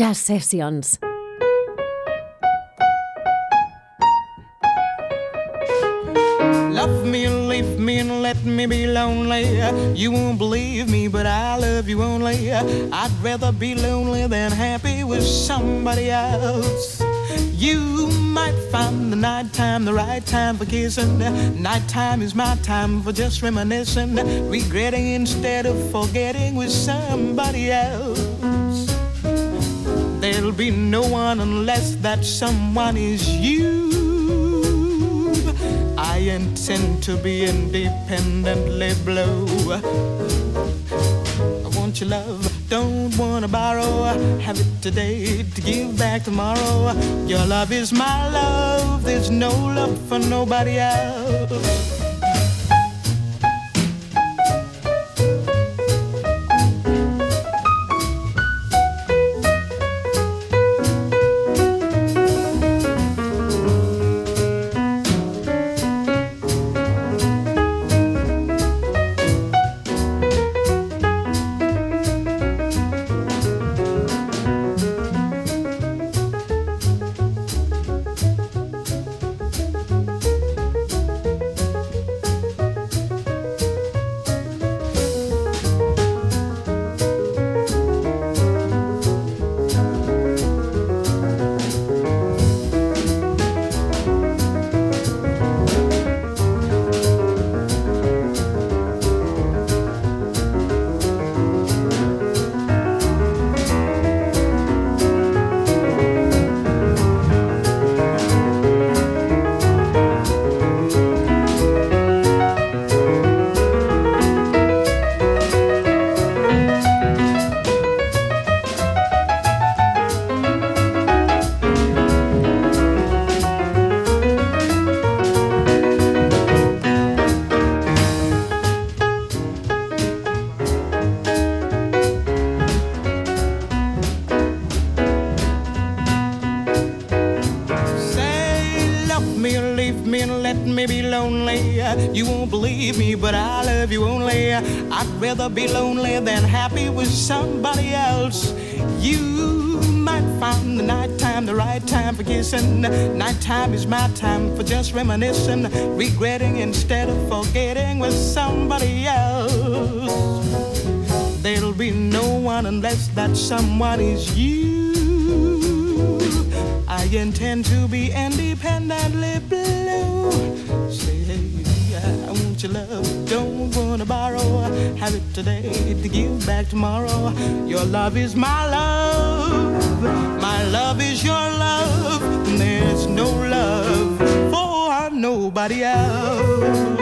Jazz Sessions. Love me and leave me and let me be lonely. You won't believe me, but I love you only. I'd rather be lonely than happy with somebody else. You might find the nighttime the right time for kissing. Nighttime is my time for just reminiscing, regretting instead of forgetting with somebody else. Be no one unless that someone is you. I intend to be independently blue. I want your love, don't wanna borrow. Have it today to give back tomorrow. Your love is my love, there's no love for nobody else. My time for just reminiscing, regretting instead of forgetting with somebody else. There'll be no one unless that someone is you. I intend to be independently blue. Say, I want your love, don't wanna borrow. Have it today to give back tomorrow. Your love is my love, my love is your love. There's no love for nobody else.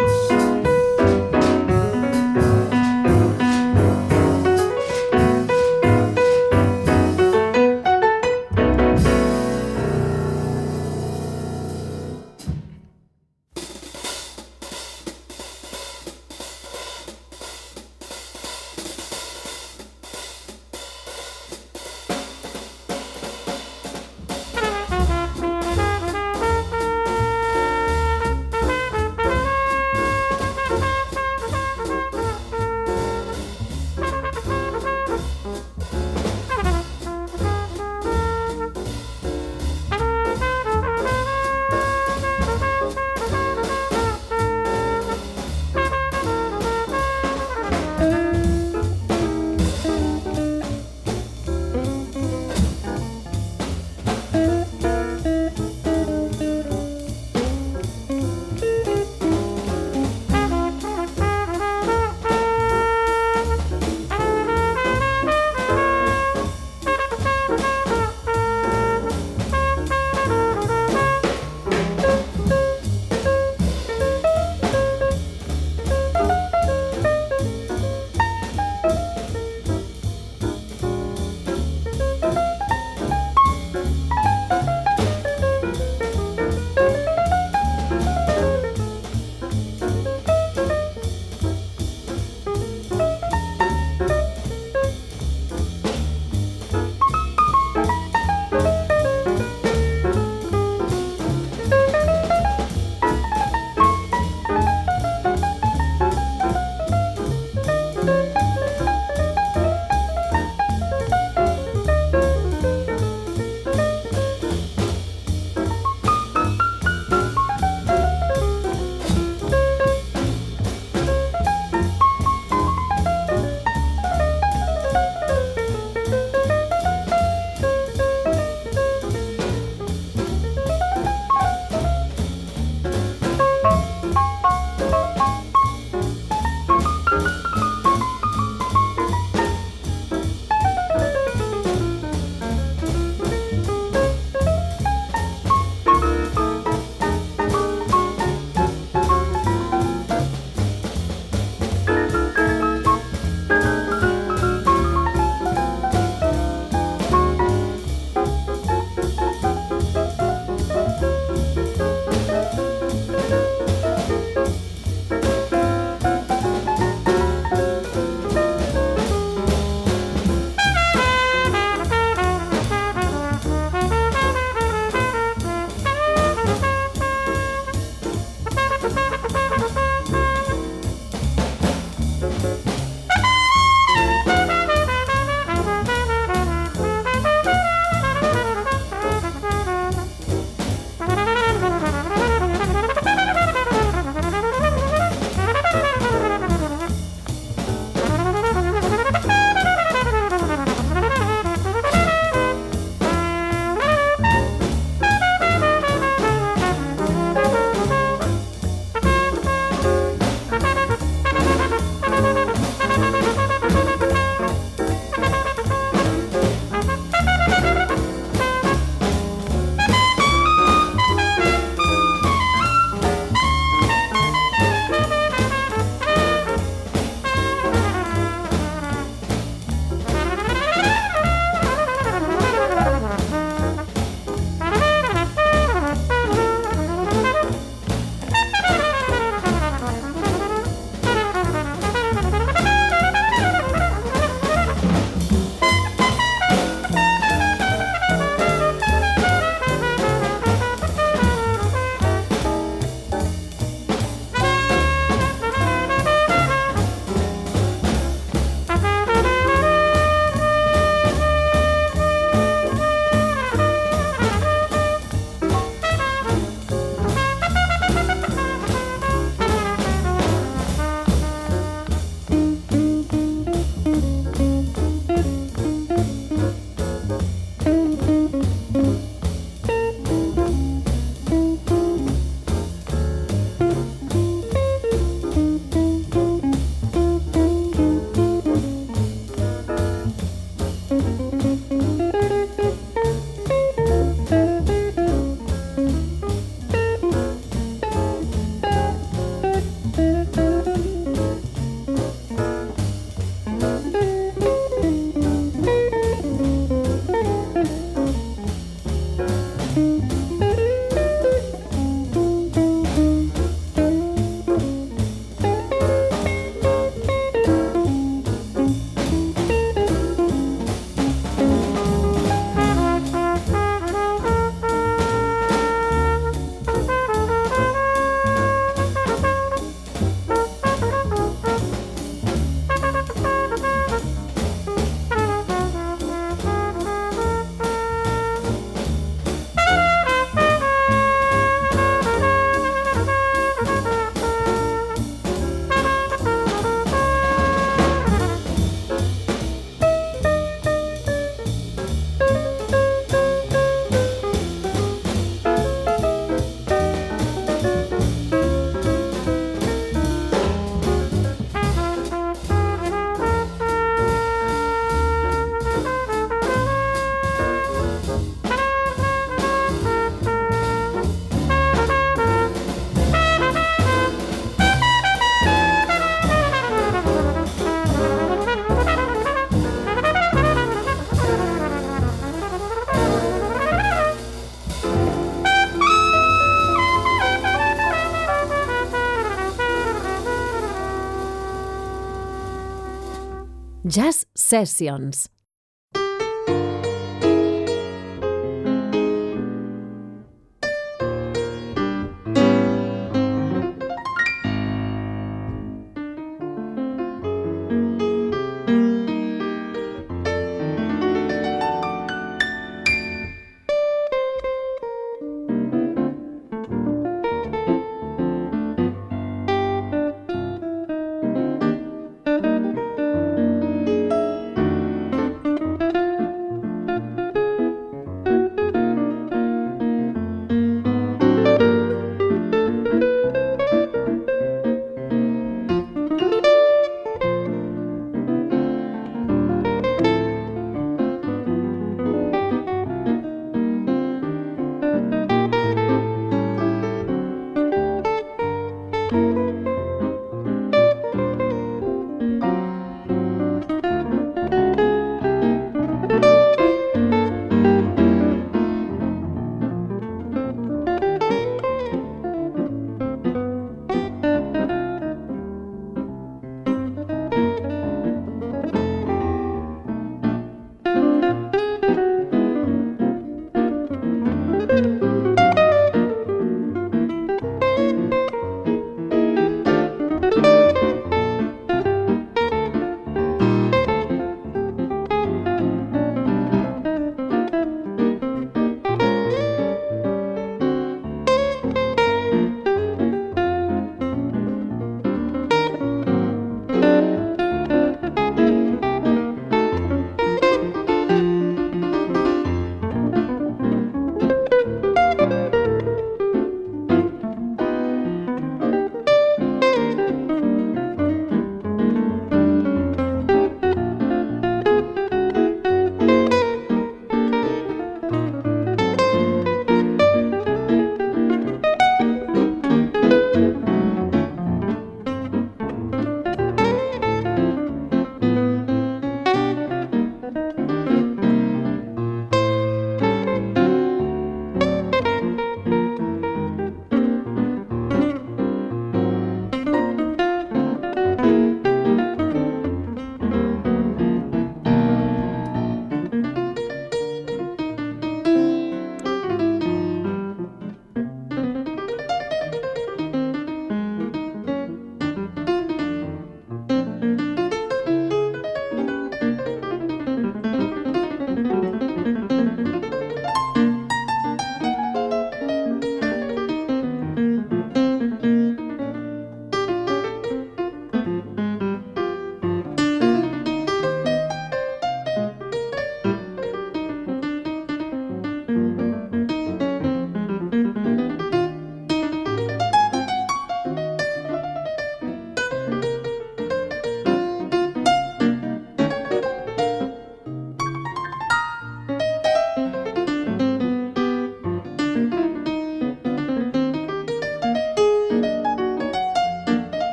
Sessions.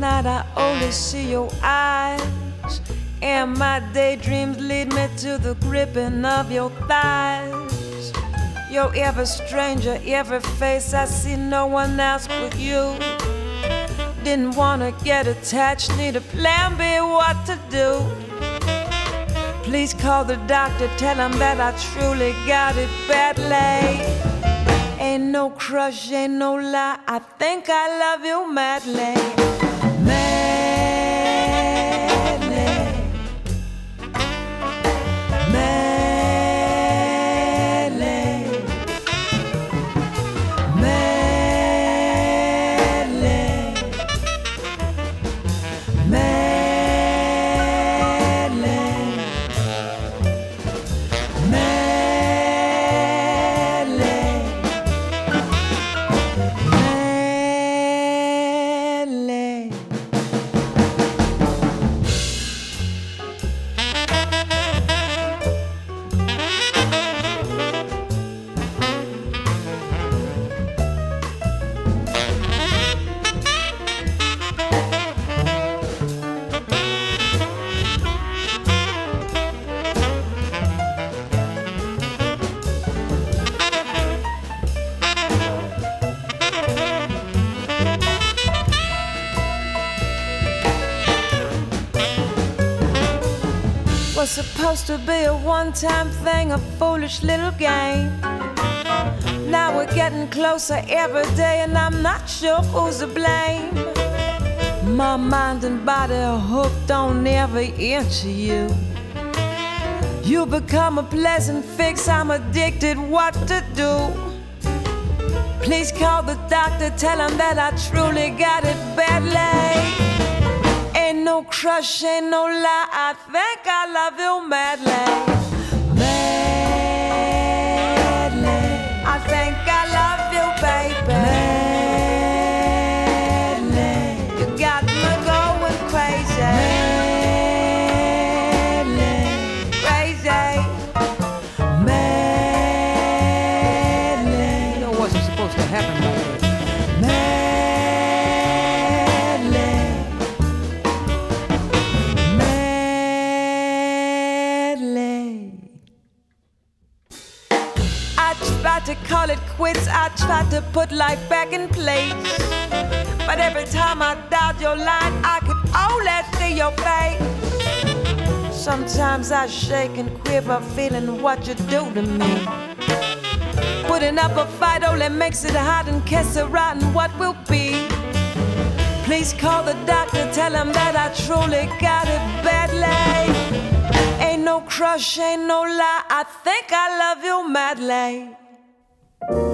Night, I only see your eyes. And my daydreams lead me to the gripping of your thighs. You're ever stranger, every face I see, no one else but you. Didn't wanna get attached, need a plan B, what to do. Please call the doctor, tell him that I truly got it badly. Ain't no crush, ain't no lie. I think I love you madly. To be a one time thing, a foolish little game. Now we're getting closer every day, and I'm not sure who's to blame. My mind and body are hooked on every inch of you. You become a pleasant fix, I'm addicted, what to do? Please call the doctor, tell him that I truly got it badly no crush, ain't no lie. I think I love you madly. Call it quits, I tried to put life back in place. But every time I doubt your line, I could only see your face. Sometimes I shake and quiver, feeling what you do to me. Putting up a fight only makes it hard and kiss it rotten. What will be? Please call the doctor, tell him that I truly got it badly. Ain't no crush, ain't no lie. I think I love you madly you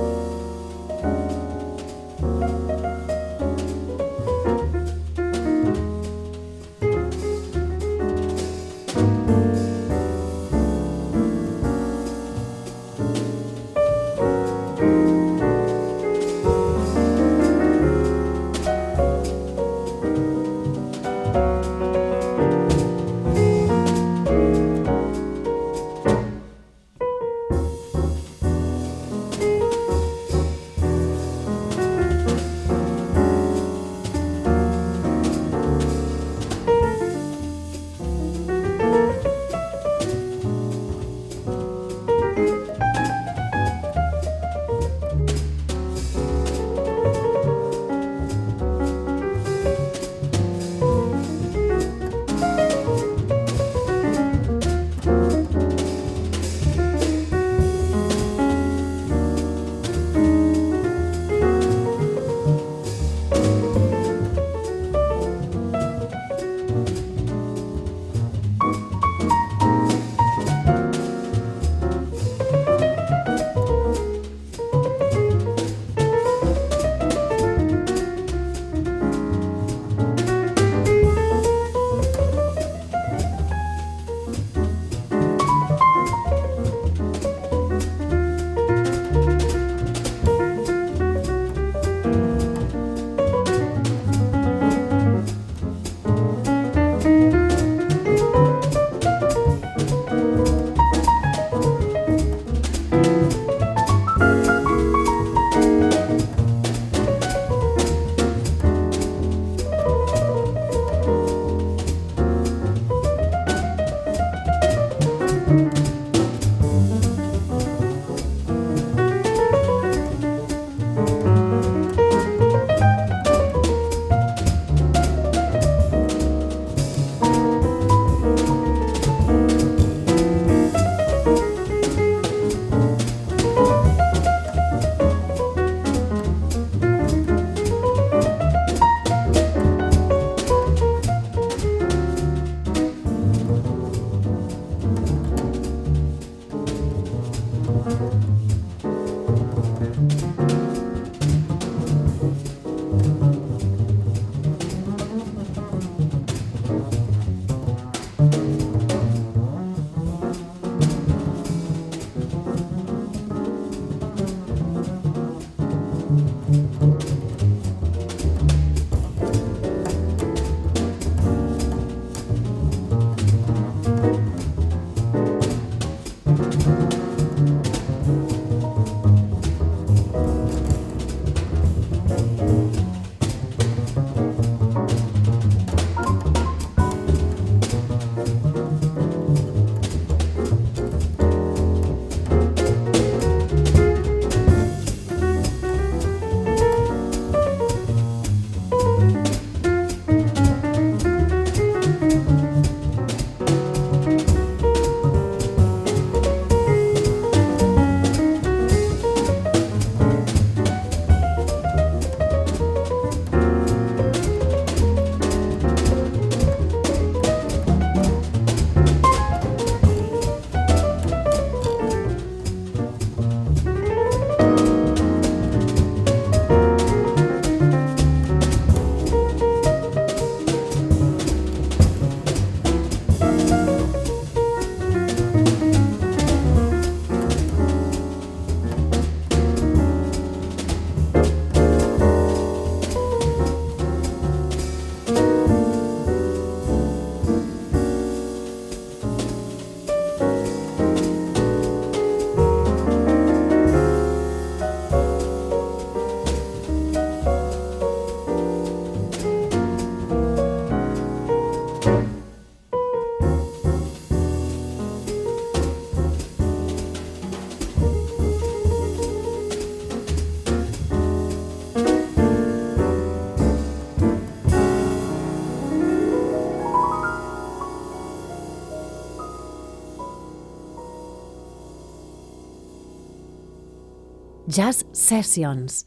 Jazz Sessions.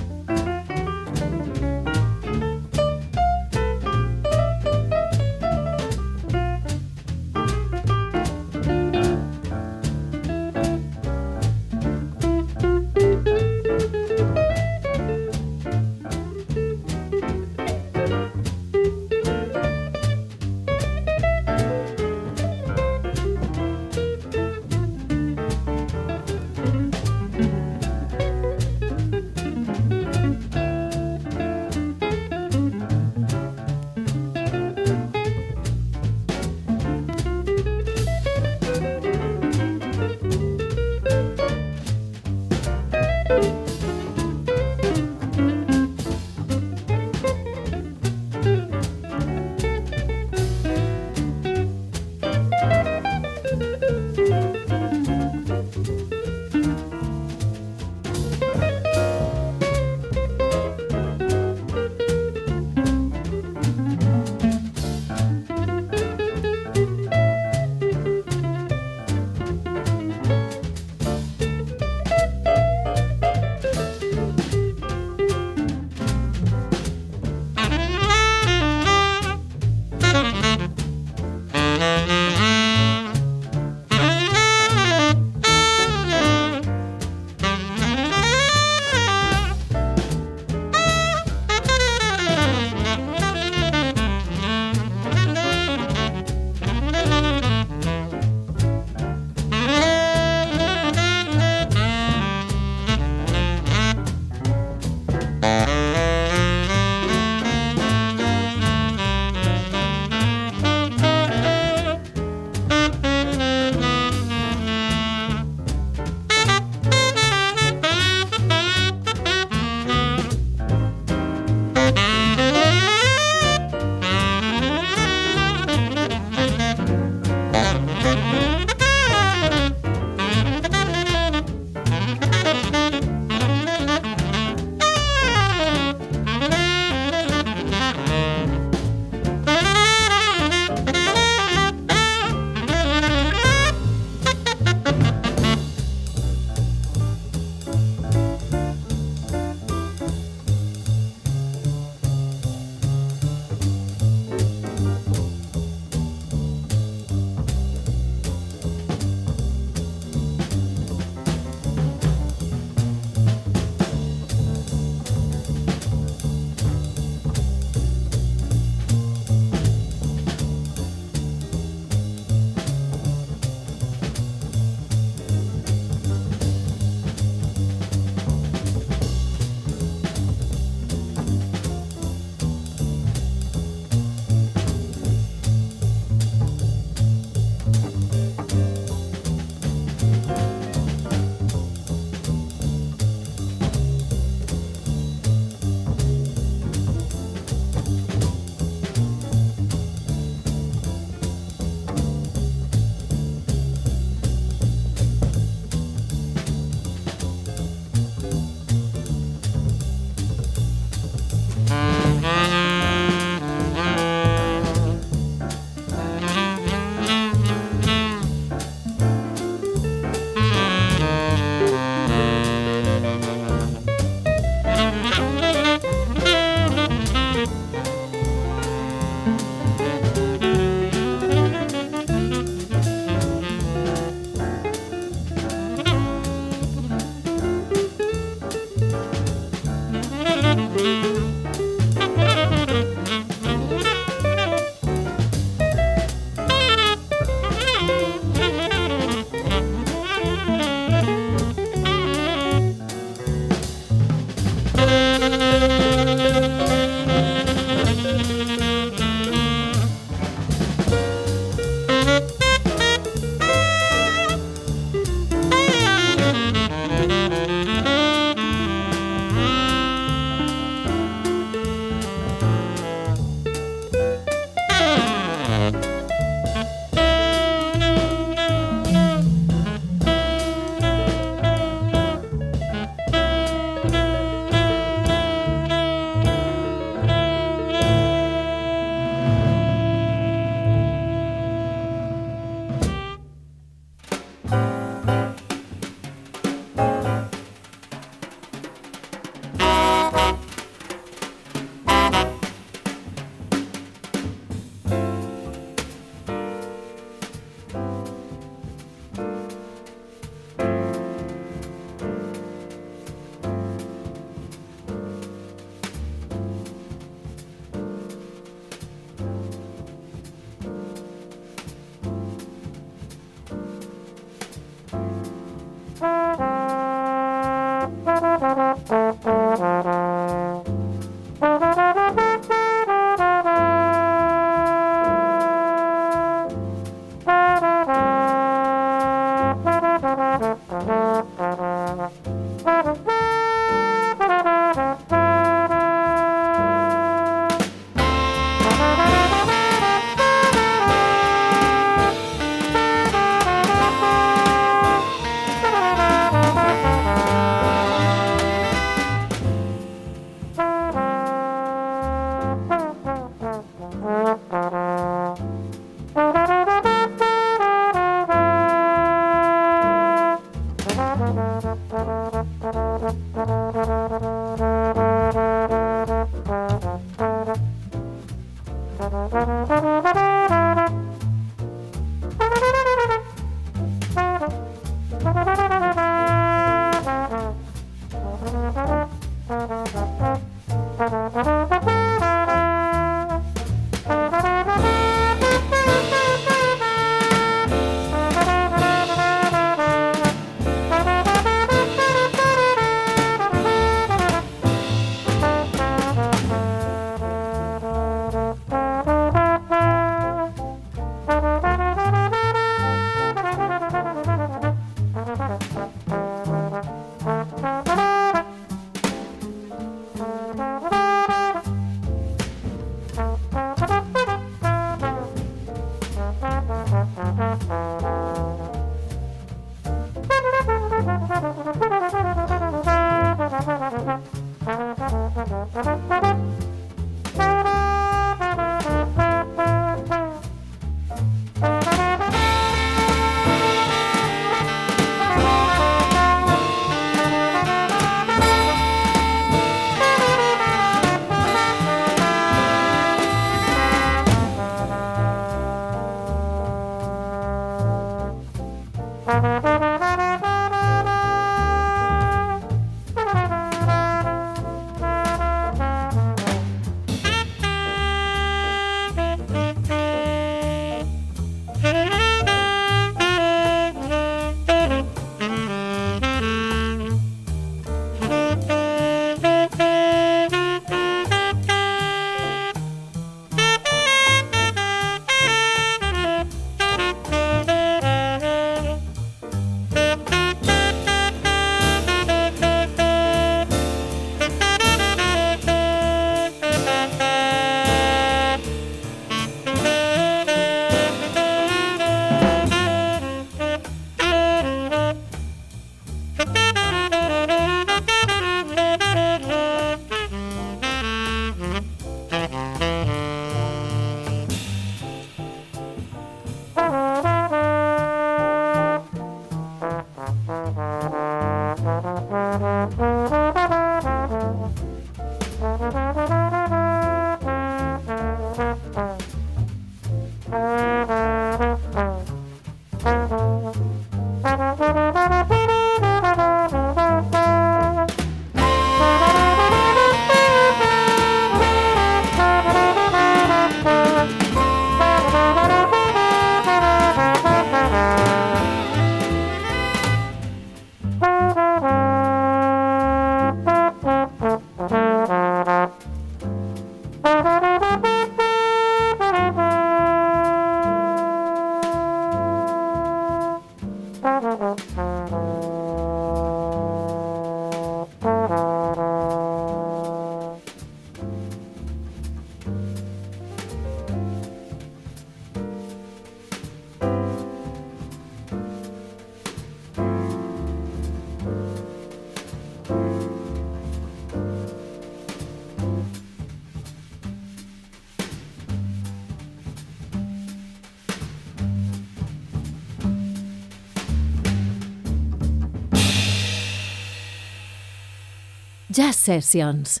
Sessions.